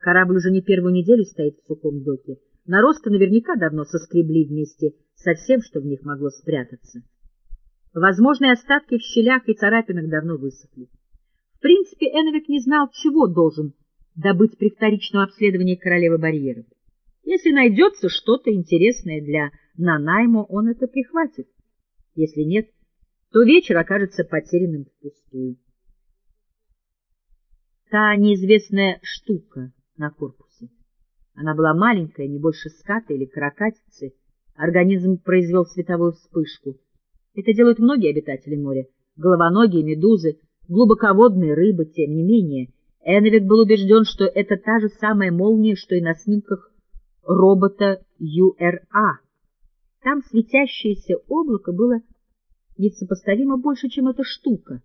Корабль уже не первую неделю стоит в сухом доке. Наросты наверняка давно соскребли вместе со всем, что в них могло спрятаться. Возможные остатки в щелях и царапинах давно высохли. В принципе, Эновик не знал, чего должен добыть при вторичном обследовании королевы барьеров. Если найдется что-то интересное для Нанаймо, он это прихватит. Если нет, то вечер окажется потерянным впустую. Та неизвестная штука на корпусе. Она была маленькая, не больше ската или каракатицы. Организм произвел световую вспышку. Это делают многие обитатели моря. Головоногие, медузы, глубоководные рыбы, тем не менее. Эновик был убежден, что это та же самая молния, что и на снимках робота ЮРА. Там светящееся облако было несопоставимо больше, чем эта штука.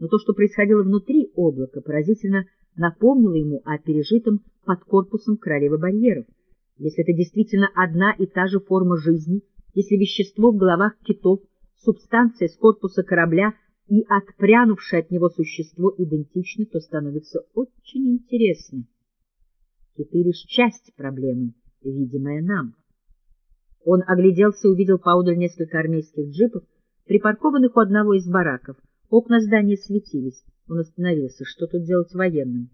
Но то, что происходило внутри облака, поразительно напомнило ему о пережитом под корпусом королевы барьеров. Если это действительно одна и та же форма жизни, если вещество в головах китов, субстанция с корпуса корабля и отпрянувшее от него существо идентичны, то становится очень интересно. Киты — лишь часть проблемы, видимая нам. Он огляделся и увидел поодаль несколько армейских джипов, припаркованных у одного из бараков. Окна здания светились. Он остановился. Что тут делать военным?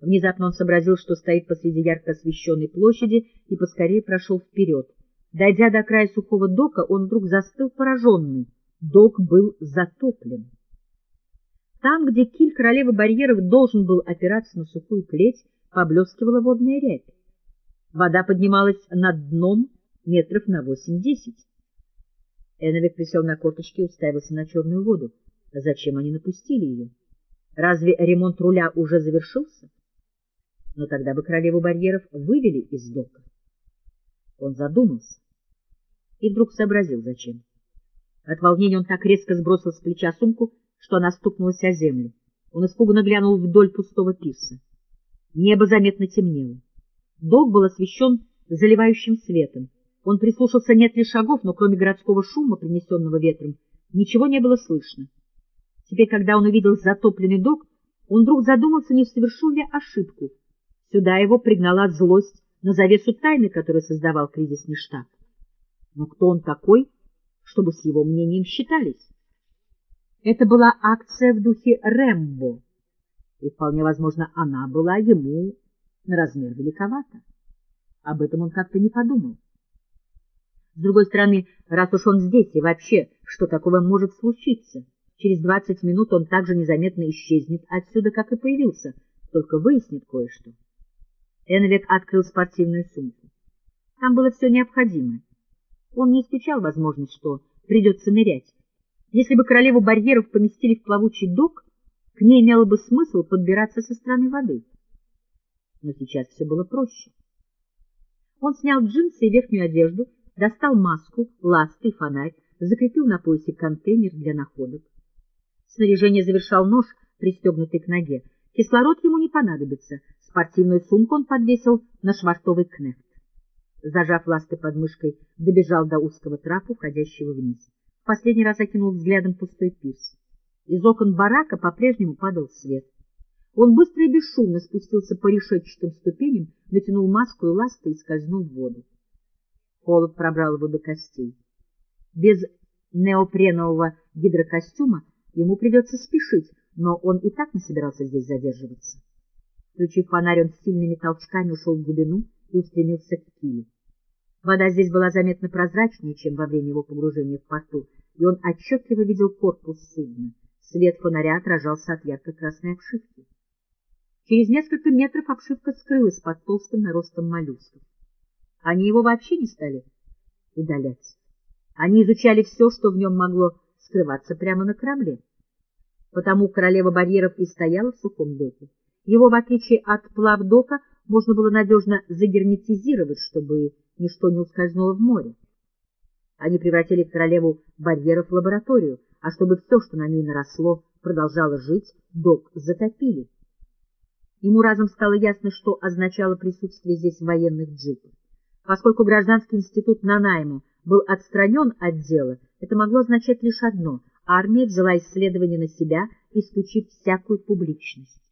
Внезапно он сообразил, что стоит посреди ярко освещенной площади, и поскорее прошел вперед. Дойдя до края сухого дока, он вдруг застыл пораженный. Док был затоплен. Там, где киль королевы барьеров должен был опираться на сухую плеть, поблескивала водная рябь. Вода поднималась над дном метров на восемь-десять. Эновик присел на корточки и уставился на черную воду. Зачем они напустили ее? Разве ремонт руля уже завершился? Но тогда бы королеву барьеров вывели из дока. Он задумался и вдруг сообразил, зачем. От волнения он так резко сбросил с плеча сумку, что она стукнулась о землю. Он испуганно глянул вдоль пустого пирса. Небо заметно темнело. Док был освещен заливающим светом. Он прислушался нет ли шагов, но кроме городского шума, принесенного ветром, ничего не было слышно. Теперь, когда он увидел затопленный док, он вдруг задумался, не совершил ли ошибку. Сюда его пригнала злость на завесу тайны, которую создавал кризисный штаб. Но кто он такой, чтобы с его мнением считались? Это была акция в духе Рэмбо, и вполне возможно, она была ему на размер великовата. Об этом он как-то не подумал. С другой стороны, раз уж он здесь, и вообще, что такого может случиться? Через двадцать минут он так же незаметно исчезнет отсюда, как и появился, только выяснит кое-что. Энвик открыл спортивную сумку. Там было все необходимое. Он не исключал возможность, что придется нырять. Если бы королеву барьеров поместили в плавучий док, к ней имело бы смысл подбираться со стороны воды. Но сейчас все было проще. Он снял джинсы и верхнюю одежду, достал маску, ласты и фонарь, закрепил на поясе контейнер для находок. Снаряжение завершал нож, пристегнутый к ноге. Кислород ему не понадобится. Спортивную сумку он подвесил на швартовый кнехт. Зажав ласты под мышкой, добежал до узкого трапа, уходящего вниз. В последний раз окинул взглядом пустой пирс. Из окон барака по-прежнему падал свет. Он быстро и бесшумно спустился по решетчатым ступеням, натянул маску и ласты и скользнул в воду. Холод пробрал его до костей. Без неопренового гидрокостюма ему придется спешить, но он и так не собирался здесь задерживаться. Включив фонарь, он с сильными толчками ушел в глубину и устремился к килю. Вода здесь была заметно прозрачнее, чем во время его погружения в порту, и он отчетливо видел корпус судна. Свет фонаря отражался от ярко-красной обшивки. Через несколько метров обшивка скрылась под толстым наростом моллюсков. Они его вообще не стали удалять. Они изучали все, что в нем могло скрываться прямо на корабле. Потому королева барьеров и стояла в сухом доке. Его, в отличие от плавдока, можно было надежно загерметизировать, чтобы ничто не ускользнуло в море. Они превратили королеву барьеров в лабораторию, а чтобы все, что на ней наросло, продолжало жить, док затопили. Ему разом стало ясно, что означало присутствие здесь военных джипов. Поскольку гражданский институт на найму был отстранен от дела, это могло означать лишь одно — армия взяла исследование на себя, исключив всякую публичность.